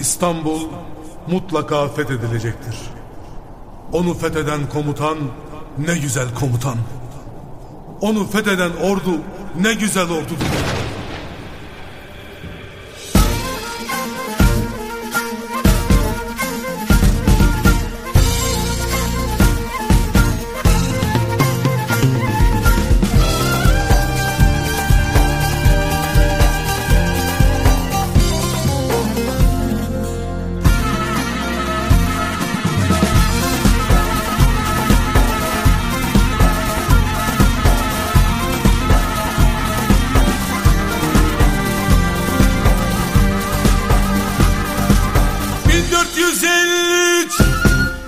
İstanbul mutlaka fethedilecektir. Onu fetheden komutan ne güzel komutan. Onu fetheden ordu ne güzel ordudur.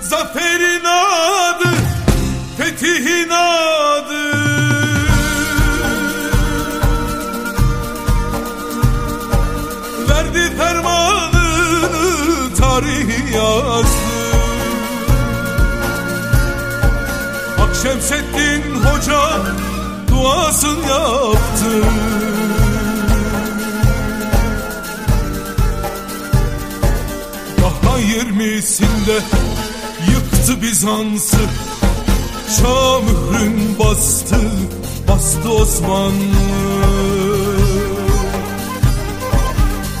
Zaferin adı, fetihin adı. Verdi fermanını tarih yazdı. Akşemseddin Hoca duasını yaptı yirmisinde yıktı Bizans'ı mührün bastı, bastı Osmanlı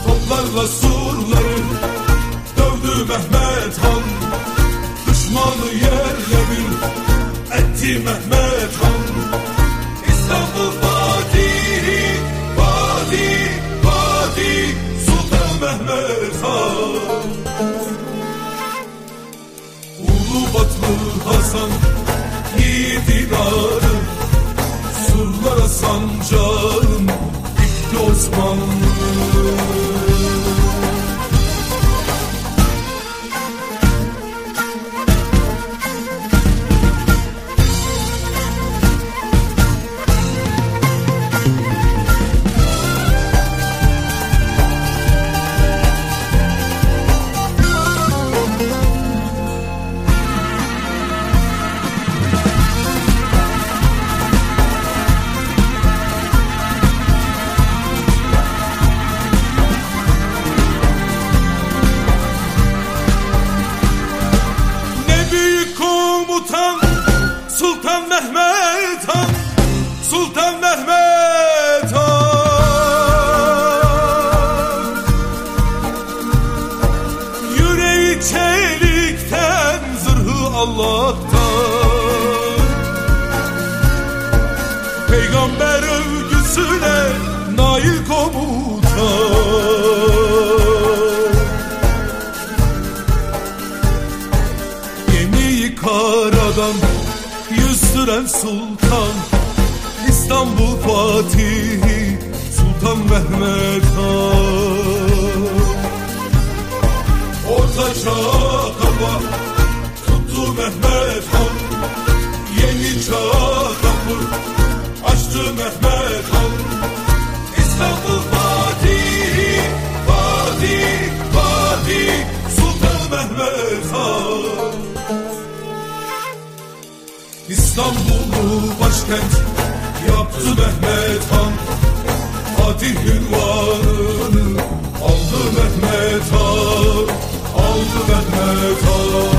Toplarla surları dövdü Mehmet Han. Düşmanı yerle bir etti Mehmet Han. İstanbul Hasan yiğidin adı Surlara sancağın Allah'tan. Peygamber övgüsüne nail komutan. Gemiyi karadan yüzdüren sultan. İstanbul Fatihi Sultan Mehmet Han. Orta çağa İstanbul'u başkent yaptı Mehmet Han. Fatih ünvanını aldı Mehmet Han Aldı Mehmet Han